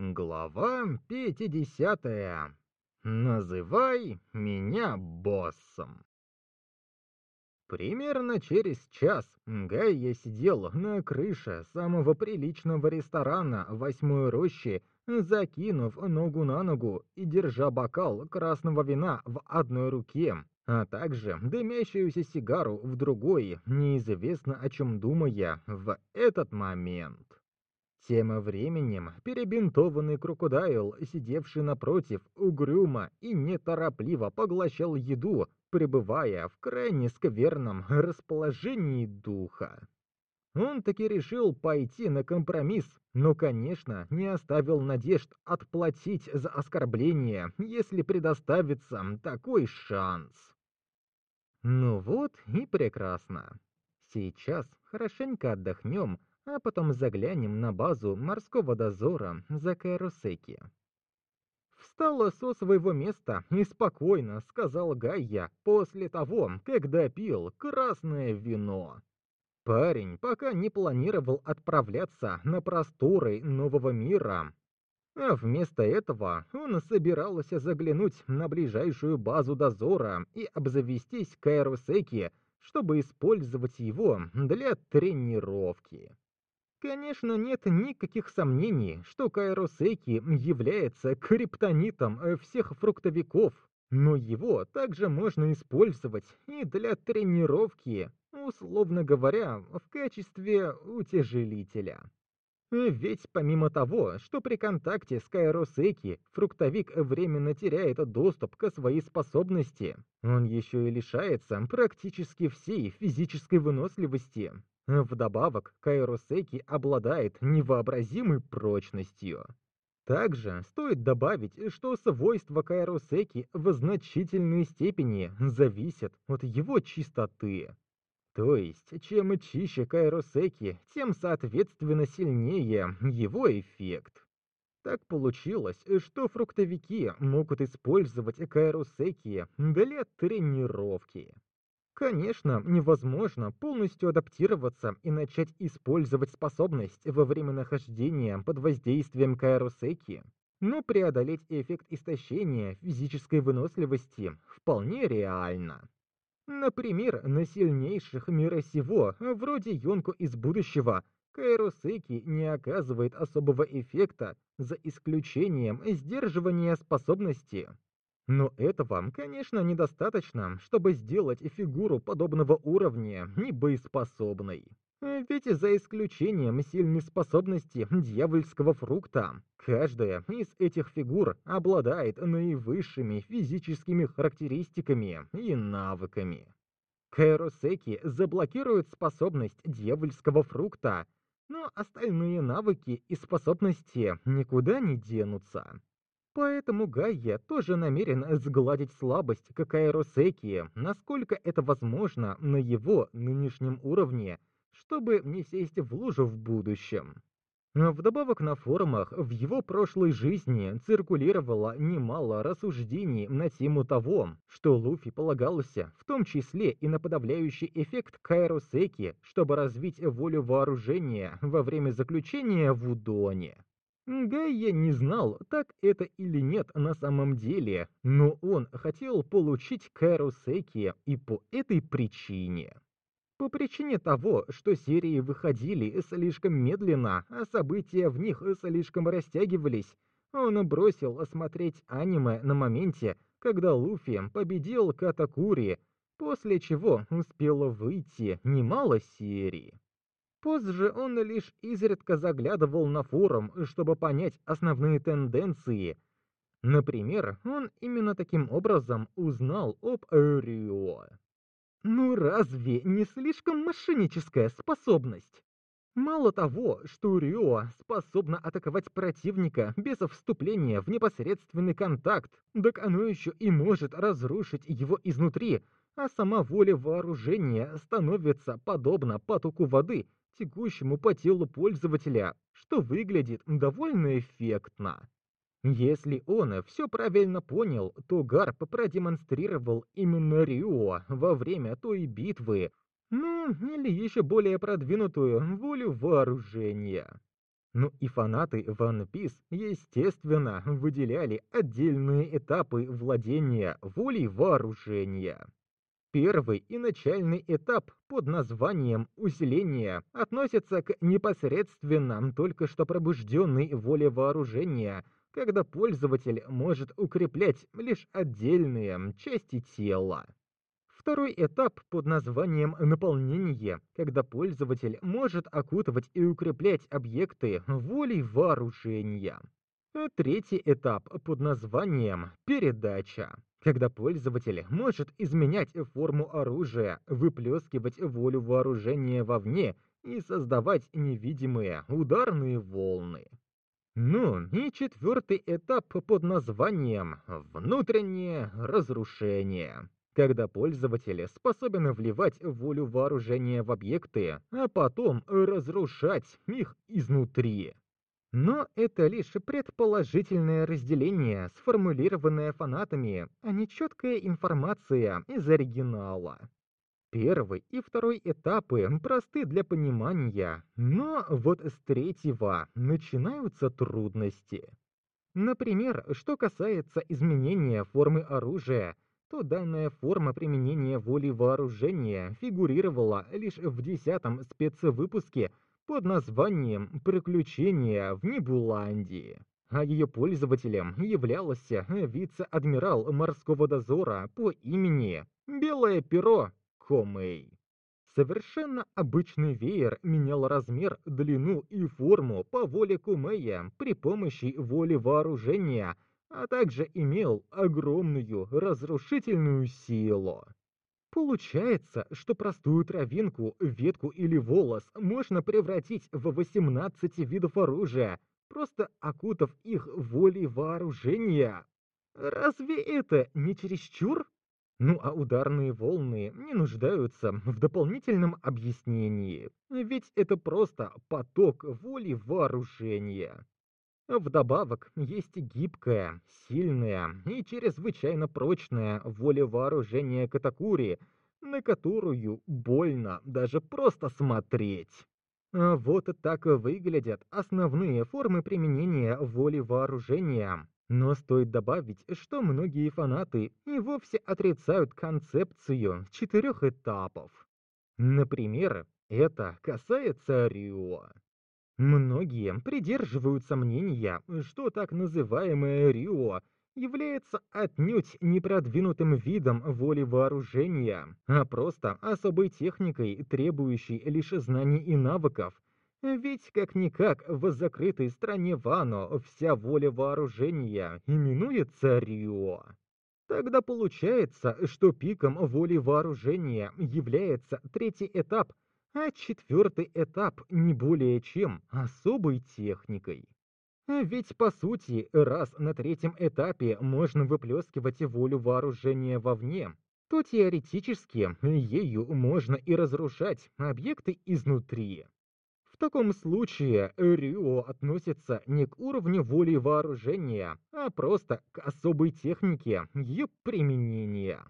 Глава 50. Называй меня боссом. Примерно через час Гайя сидел на крыше самого приличного ресторана «Восьмой рощи», закинув ногу на ногу и держа бокал красного вина в одной руке, а также дымящуюся сигару в другой, неизвестно о чем думая в этот момент. Тем временем перебинтованный крокодайл, сидевший напротив, угрюмо и неторопливо поглощал еду, пребывая в крайне скверном расположении духа. Он таки решил пойти на компромисс, но, конечно, не оставил надежд отплатить за оскорбление, если предоставится такой шанс. Ну вот и прекрасно. Сейчас хорошенько отдохнем, а потом заглянем на базу морского дозора за Кайросеки. Встала со своего места и спокойно сказал Гайя после того, как допил красное вино. Парень пока не планировал отправляться на просторы нового мира, а вместо этого он собирался заглянуть на ближайшую базу дозора и обзавестись Кайросеки, чтобы использовать его для тренировки. Конечно, нет никаких сомнений, что Кайросеки является криптонитом э, всех фруктовиков, но его также можно использовать и для тренировки, условно говоря, в качестве утяжелителя. Ведь помимо того, что при контакте с Кайросеки фруктовик временно теряет доступ к своей способности, он еще и лишается практически всей физической выносливости, Вдобавок, Кайросеки обладает невообразимой прочностью. Также стоит добавить, что свойства Кайросеки в значительной степени зависят от его чистоты. То есть, чем чище Кайросеки, тем соответственно сильнее его эффект. Так получилось, что фруктовики могут использовать Кайросеки для тренировки. Конечно, невозможно полностью адаптироваться и начать использовать способность во время нахождения под воздействием Кайросеки, но преодолеть эффект истощения физической выносливости вполне реально. Например, на сильнейших мира сего, вроде Йонку из будущего, Кайросеки не оказывает особого эффекта за исключением сдерживания способности. Но этого, конечно, недостаточно, чтобы сделать фигуру подобного уровня небоеспособной. Ведь за исключением сильной способности дьявольского фрукта, каждая из этих фигур обладает наивысшими физическими характеристиками и навыками. Кайросеки заблокирует способность дьявольского фрукта, но остальные навыки и способности никуда не денутся. Поэтому Гайя тоже намерен сгладить слабость Какаэросеки, насколько это возможно на его нынешнем уровне, чтобы не сесть в лужу в будущем. Вдобавок на форумах в его прошлой жизни циркулировало немало рассуждений на тему того, что Луфи полагался в том числе и на подавляющий эффект Кайросеки, чтобы развить волю вооружения во время заключения в Удоне. Гайя не знал, так это или нет на самом деле, но он хотел получить Кэрусеки и по этой причине. По причине того, что серии выходили слишком медленно, а события в них слишком растягивались, он бросил смотреть аниме на моменте, когда Луфи победил Катакури, после чего успело выйти немало серий. Позже он лишь изредка заглядывал на форум, чтобы понять основные тенденции. Например, он именно таким образом узнал об Эрио. Ну разве не слишком мошенническая способность? Мало того, что Рио способна атаковать противника без вступления в непосредственный контакт, так оно еще и может разрушить его изнутри, а сама воля вооружения становится подобна потоку воды, текущему по телу пользователя, что выглядит довольно эффектно. Если он все правильно понял, то Гарп продемонстрировал именно Рио во время той битвы, ну, или еще более продвинутую волю вооружения. Ну и фанаты One Piece, естественно, выделяли отдельные этапы владения волей вооружения. Первый и начальный этап под названием «усиление» относится к непосредственно только что пробужденной воле вооружения, когда пользователь может укреплять лишь отдельные части тела. Второй этап под названием «наполнение», когда пользователь может окутывать и укреплять объекты волей вооружения. Третий этап под названием «передача», когда пользователь может изменять форму оружия, выплескивать волю вооружения вовне и создавать невидимые ударные волны. Ну и четвертый этап под названием «внутреннее разрушение», когда пользователь способен вливать волю вооружения в объекты, а потом разрушать их изнутри. Но это лишь предположительное разделение, сформулированное фанатами, а не четкая информация из оригинала. Первый и второй этапы просты для понимания, но вот с третьего начинаются трудности. Например, что касается изменения формы оружия, то данная форма применения воли вооружения фигурировала лишь в десятом спецвыпуске под названием «Приключения в Небуландии». А ее пользователем являлся вице-адмирал морского дозора по имени Белое Перо Комэй. Совершенно обычный веер менял размер, длину и форму по воле Кумея при помощи воли вооружения, а также имел огромную разрушительную силу. Получается, что простую травинку, ветку или волос можно превратить в 18 видов оружия, просто окутав их волей вооружения. Разве это не чересчур? Ну а ударные волны не нуждаются в дополнительном объяснении, ведь это просто поток воли вооружения. Вдобавок, есть гибкая, сильная и чрезвычайно прочная воля вооружения Катакури, на которую больно даже просто смотреть. А вот так выглядят основные формы применения воли вооружения. Но стоит добавить, что многие фанаты и вовсе отрицают концепцию четырех этапов. Например, это касается Рио. Многие придерживаются мнения, что так называемое Рио является отнюдь не продвинутым видом воли вооружения, а просто особой техникой, требующей лишь знаний и навыков. Ведь как-никак в закрытой стране Вано вся воля вооружения именуется Рио. Тогда получается, что пиком воли вооружения является третий этап – а четвертый этап не более чем особой техникой. Ведь, по сути, раз на третьем этапе можно выплескивать волю вооружения вовне, то теоретически ею можно и разрушать объекты изнутри. В таком случае Рио относится не к уровню воли вооружения, а просто к особой технике ее применения.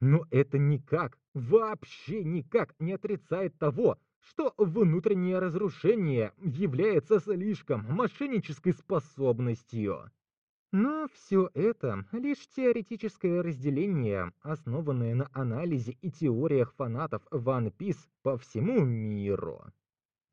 Но это никак, вообще никак не отрицает того, что внутреннее разрушение является слишком мошеннической способностью. Но все это лишь теоретическое разделение, основанное на анализе и теориях фанатов One Piece по всему миру.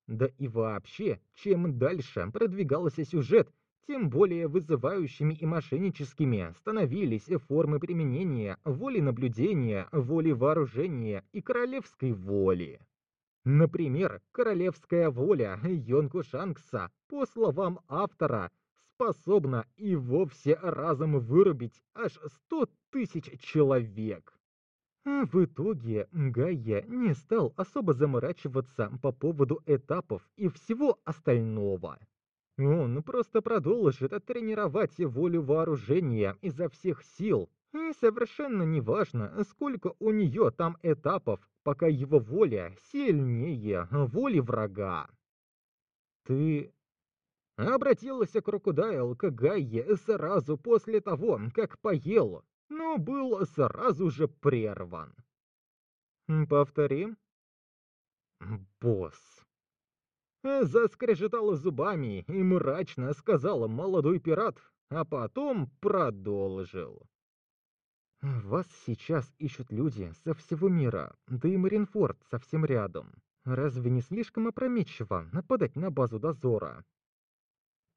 Да и вообще, чем дальше продвигался сюжет, тем более вызывающими и мошенническими становились формы применения воли наблюдения, воли вооружения и королевской воли. Например, королевская воля Йонку Шанкса, по словам автора, способна и вовсе разом вырубить аж сто тысяч человек. А в итоге Гайя не стал особо заморачиваться по поводу этапов и всего остального. Он просто продолжит тренировать волю вооружения изо всех сил. И совершенно неважно, сколько у нее там этапов, пока его воля сильнее воли врага. Ты... Обратился Крокодайл к Гайе сразу после того, как поел, но был сразу же прерван. Повторим. Босс. Э, заскрежетала зубами и мрачно сказал молодой пират, а потом продолжил. «Вас сейчас ищут люди со всего мира, да и Маринфорд совсем рядом. Разве не слишком опрометчиво нападать на базу дозора?»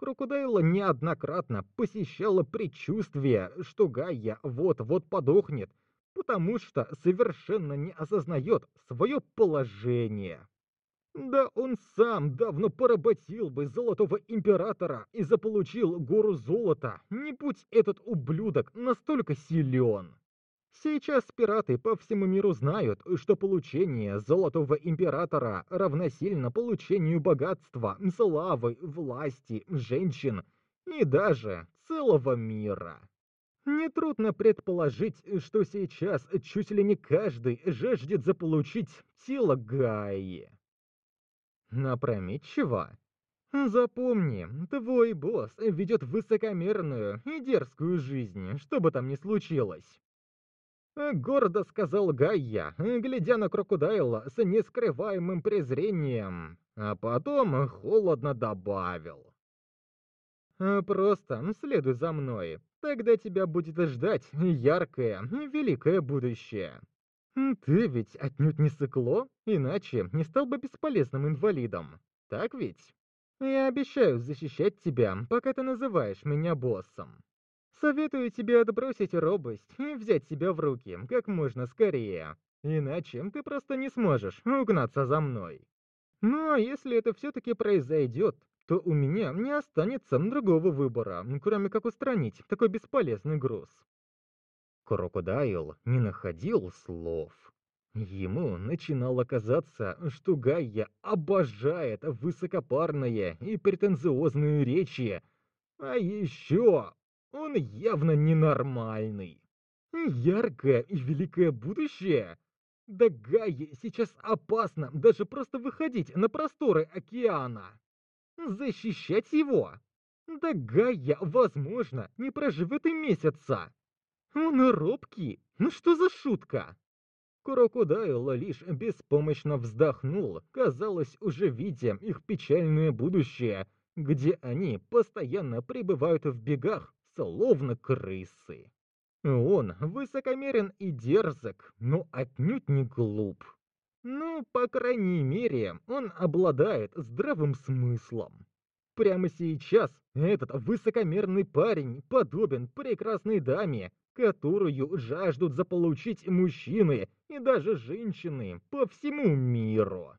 Крокодайла неоднократно посещало предчувствие, что Гайя вот-вот подохнет, потому что совершенно не осознает свое положение. Да он сам давно поработил бы Золотого Императора и заполучил гору золота, не будь этот ублюдок настолько силен. Сейчас пираты по всему миру знают, что получение Золотого Императора равносильно получению богатства, славы, власти, женщин и даже целого мира. Нетрудно предположить, что сейчас чуть ли не каждый жаждет заполучить тело Гаи. Опрометчиво. Запомни, твой босс ведет высокомерную и дерзкую жизнь, что бы там ни случилось. Гордо сказал Гайя, глядя на крокодайла с нескрываемым презрением, а потом холодно добавил. «Просто следуй за мной, тогда тебя будет ждать яркое, великое будущее». Ты ведь отнюдь не сыкло, иначе не стал бы бесполезным инвалидом. Так ведь? Я обещаю защищать тебя, пока ты называешь меня боссом. Советую тебе отбросить робость и взять себя в руки как можно скорее. Иначе ты просто не сможешь угнаться за мной. Ну а если это все-таки произойдет, то у меня не останется другого выбора, кроме как устранить такой бесполезный груз. Крокодайл не находил слов. Ему начинало казаться, что Гайя обожает высокопарные и претенциозные речи, а еще он явно ненормальный. Яркое и великое будущее? Да Гайе сейчас опасно даже просто выходить на просторы океана. Защищать его? Да Гайя, возможно, не проживет и месяца. Он робкий? Ну что за шутка? Крокодайл лишь беспомощно вздохнул, казалось, уже видя их печальное будущее, где они постоянно пребывают в бегах, словно крысы. Он высокомерен и дерзок, но отнюдь не глуп. Ну, по крайней мере, он обладает здравым смыслом. Прямо сейчас этот высокомерный парень подобен прекрасной даме, которую жаждут заполучить мужчины и даже женщины по всему миру.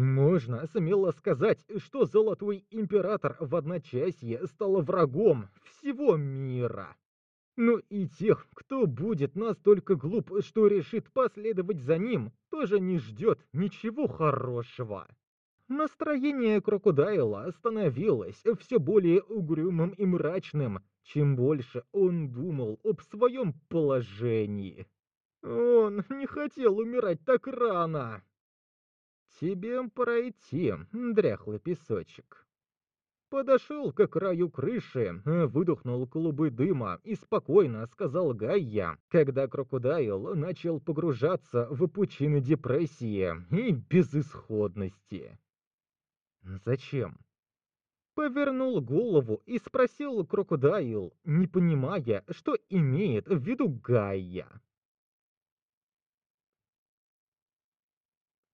Можно смело сказать, что Золотой Император в одночасье стал врагом всего мира. Но и тех, кто будет настолько глуп, что решит последовать за ним, тоже не ждет ничего хорошего. Настроение крокодайла становилось все более угрюмым и мрачным, чем больше он думал об своем положении. Он не хотел умирать так рано. Тебе пора идти, дряхлый песочек. Подошел к краю крыши, выдохнул клубы дыма и спокойно сказал Гайя, когда крокодайл начал погружаться в пучины депрессии и безысходности. «Зачем?» Повернул голову и спросил крокодайл, не понимая, что имеет в виду Гайя.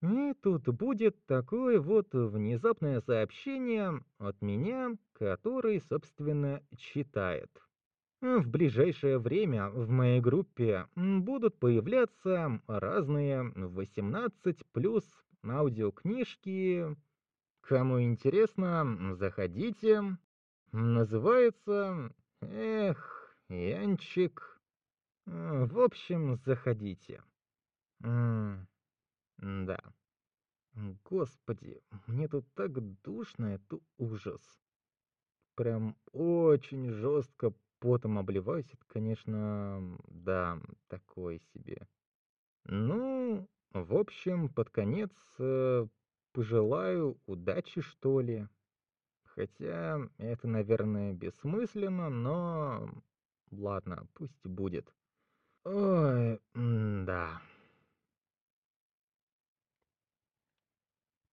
И тут будет такое вот внезапное сообщение от меня, который, собственно, читает. В ближайшее время в моей группе будут появляться разные 18 плюс аудиокнижки, Кому интересно, заходите. Называется... Эх, Янчик. В общем, заходите. Да. Господи, мне тут так душно, это ужас. Прям очень жестко потом обливаюсь. Это, конечно, да, такое себе. Ну, в общем, под конец э, пожелаю удачи, что ли. Хотя это, наверное, бессмысленно, но ладно, пусть будет. Ой, да.